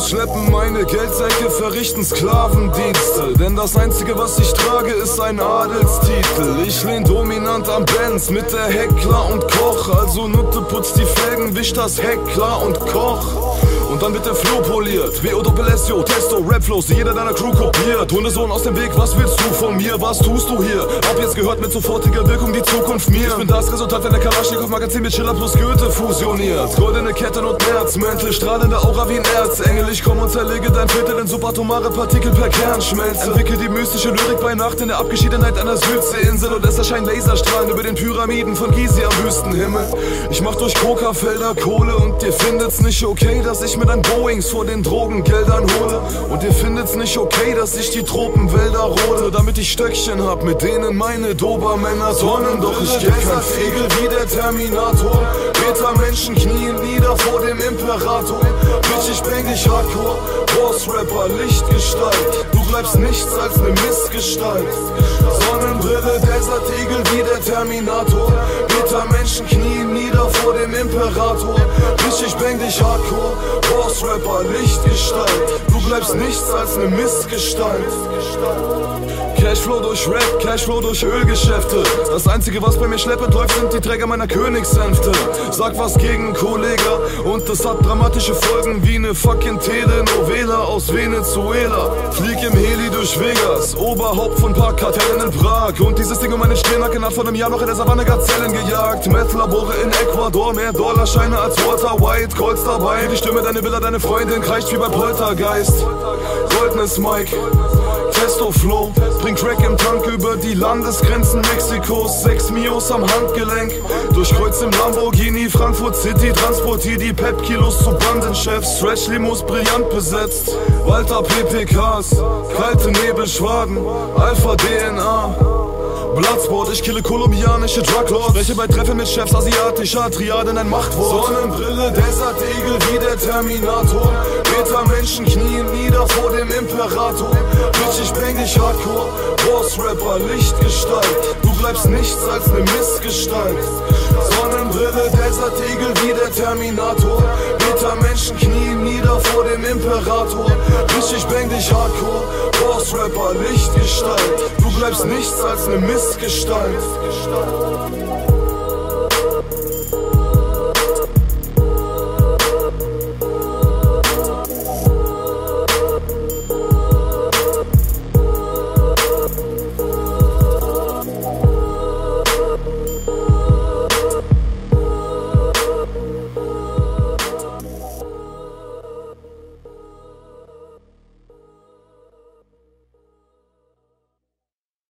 schleppen meine Geldsäcke, verrichten Sklavendienste. Denn das einzige, was ich trage, ist ein Adelstitel. Ich lehn dominant am Benz mit der Heckler und Koch. Also Nutte putzt die Felgen, wischt das Heck klar und koch. Dann wird der Flow poliert. W.O. Doppel-S.O. Testo, Rapflows, die jeder deiner Crew kopiert. Hundesohn aus dem Weg, was willst du von mir? Was tust du hier? Hab jetzt gehört mit sofortiger Wirkung die Zukunft mir. Ich bin das Resultat, wenn der Kalaschnikow-Magazin mit Schiller plus Goethe fusioniert. Goldene Ketten und Mäntel, strahlende Aura wie ein Erzengel. Ich komm und zerlege dein Viertel in subatomare Partikel per Kernschmelze. Entwickel die mystische Lyrik bei Nacht in der Abgeschiedenheit einer Südseeinsel. Und es erscheinen Laserstrahlen über den Pyramiden von Gizeh am Wüstenhimmel. Ich mach durch Coca-Felder Kohle und ihr findet's nicht okay, dass ich mit ein Boeings vor den Drogengeldern hole. Und ihr findet's nicht okay, dass ich die Tropenwälder rode, damit ich Stöckchen hab, mit denen meine Dobermänner turnen. Doch ich geb kein Fegel wie der Terminator. Meter Menschen knien nieder vor dem Imperator. Bitch, ich bring dich hardcore. Boss-Rapper, Lichtgestalt. Du bleibst nichts als ne Missgestalt. Sonnenbrille, Desert Eagle wie der Terminator. Meter Menschen knien nieder vor dem Imperator. Dich hardcore. Boss-Rapper, Lichtgestalt. Du bleibst nichts als ne Missgestalt. Cashflow durch Rap, Cashflow durch Ölgeschäfte. Das einzige, was bei mir schleppend läuft, sind die Träger meiner Königshänfte. Sag was gegen Kollega und das hat dramatische Folgen wie ne fucking Telenovela aus Venezuela. Flieg im Heli durch Vegas, Oberhaupt von paar Kartellen in Prag. Und dieses Ding um meine Stirnacke hat vor einem Jahr noch in der Savanne Gazellen gejagt. Meth-Labore in Ecuador, mehr Dollarscheine als Walter White. Calls dabei, die Stimme deine Bilder, deine Freundin kreischt wie bei Poltergeist. Goldenes Mike. Testo Flow, bring Crack im Tank über die Landesgrenzen Mexikos. Sechs Mios am Handgelenk, durchkreuz im Lamborghini, Frankfurt City, transportier die Pep-Kilos zu Bandenchefs. Stretch Limos brillant besetzt, Walter PPKs, kalte Nebelschwaden, Alpha DNA. Bloodsport, ich kille kolumbianische Druglords Welche bei Treffen mit Chefs asiatischer Triaden ein Machtwort. Sonnenbrille, Desert Eagle wie der Terminator. Meter Menschen knien nieder vor dem Imperator. Bitch, ich bring dich hardcore. Boss-Rapper, Lichtgestalt. Du bleibst nichts als ne Missgestalt. Sonnenbrille, Desert Eagle wie der Terminator. Meter Menschen knien nieder vor dem Imperator. Bitch, ich bring dich hardcore Boss-Rapper, Lichtgestalt. Du bleibst nichts als ne Missgestalt